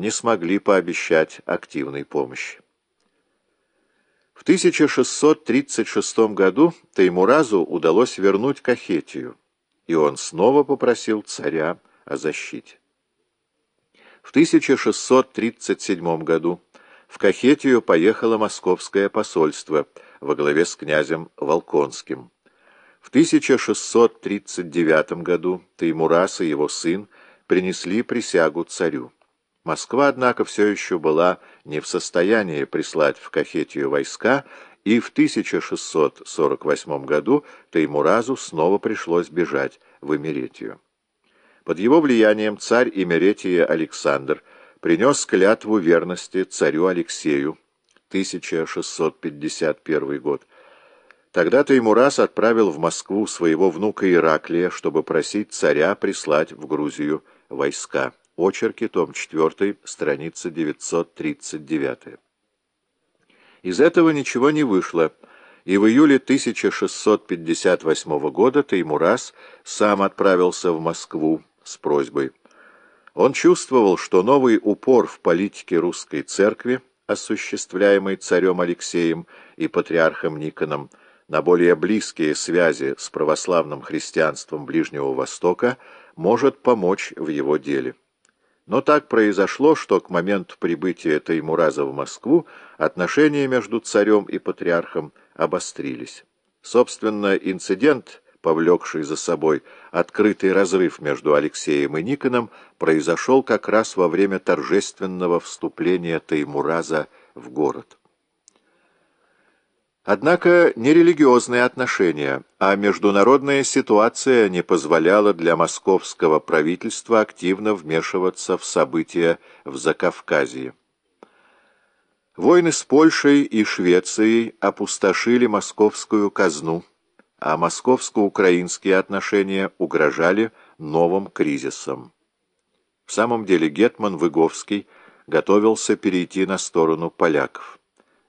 не смогли пообещать активной помощи. В 1636 году Таймуразу удалось вернуть Кахетию, и он снова попросил царя о защите. В 1637 году в Кахетию поехало московское посольство во главе с князем Волконским. В 1639 году Таймурас и его сын принесли присягу царю. Москва, однако, все еще была не в состоянии прислать в Кахетию войска, и в 1648 году Таймуразу снова пришлось бежать в Эмеретию. Под его влиянием царь Имеретия Александр принес клятву верности царю Алексею, 1651 год. Тогда Таймураз отправил в Москву своего внука Ираклия, чтобы просить царя прислать в Грузию войска. Очерки, том 4, страница 939. Из этого ничего не вышло, и в июле 1658 года Таймураз сам отправился в Москву с просьбой. Он чувствовал, что новый упор в политике русской церкви, осуществляемый царем Алексеем и патриархом Никоном, на более близкие связи с православным христианством Ближнего Востока, может помочь в его деле. Но так произошло, что к моменту прибытия Таймураза в Москву отношения между царем и патриархом обострились. Собственно, инцидент, повлекший за собой открытый разрыв между Алексеем и Никоном, произошел как раз во время торжественного вступления Таймураза в город. Однако не религиозные отношения, а международная ситуация не позволяла для московского правительства активно вмешиваться в события в Закавказье. Войны с Польшей и Швецией опустошили московскую казну, а московско-украинские отношения угрожали новым кризисом. В самом деле Гетман Выговский готовился перейти на сторону поляков.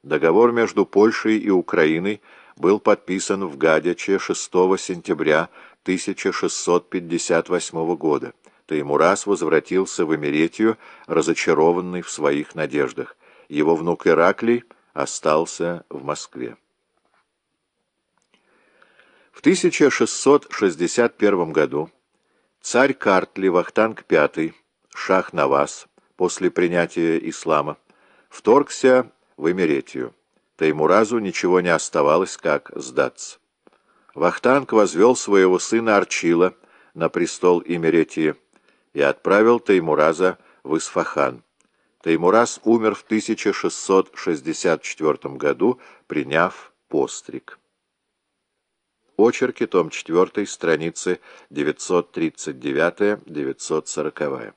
Договор между Польшей и Украиной был подписан в Гадяче 6 сентября 1658 года. Таймурас возвратился в Эмеретию, разочарованный в своих надеждах. Его внук Ираклий остался в Москве. В 1661 году царь Картли Вахтанг V, шах Навас, после принятия ислама, вторгся в Эмеретию. Таймуразу ничего не оставалось, как сдаться. Вахтанг возвел своего сына Арчила на престол Имеретии и отправил Таймураза в Исфахан. Таймураз умер в 1664 году, приняв постриг. Очерки, том 4, страницы 939-940.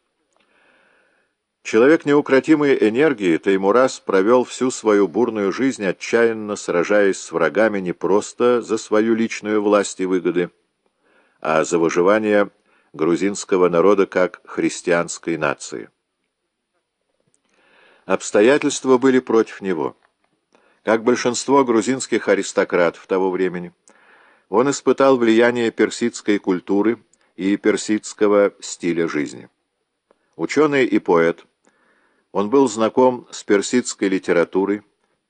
Человек неукротимой энергии, Таймурас провел всю свою бурную жизнь, отчаянно сражаясь с врагами не просто за свою личную власть и выгоды, а за выживание грузинского народа как христианской нации. Обстоятельства были против него. Как большинство грузинских аристократов того времени, он испытал влияние персидской культуры и персидского стиля жизни. Ученый и поэт – он был знаком с персидской литературой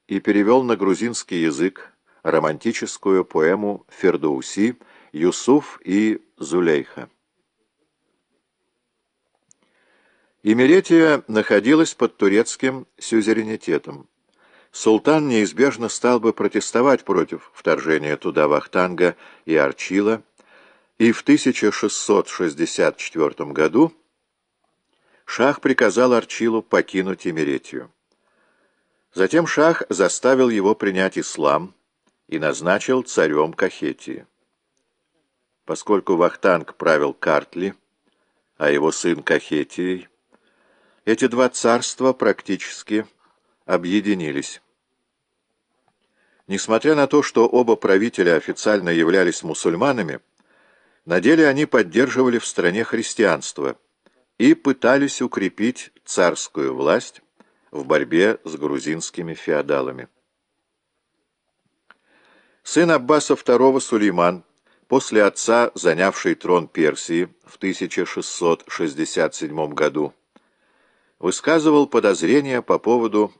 и перевел на грузинский язык романтическую поэму Фердоуси «Юсуф и Зулейха». Имеретия находилась под турецким сюзеренитетом. Султан неизбежно стал бы протестовать против вторжения туда Вахтанга и Арчила, и в 1664 году Шах приказал Арчилу покинуть Имеретию. Затем Шах заставил его принять ислам и назначил царем Кахетии. Поскольку Вахтанг правил Картли, а его сын Кахетией, эти два царства практически объединились. Несмотря на то, что оба правителя официально являлись мусульманами, на деле они поддерживали в стране христианство – и пытались укрепить царскую власть в борьбе с грузинскими феодалами. Сын Аббаса II Сулейман, после отца занявший трон Персии в 1667 году, высказывал подозрения по поводу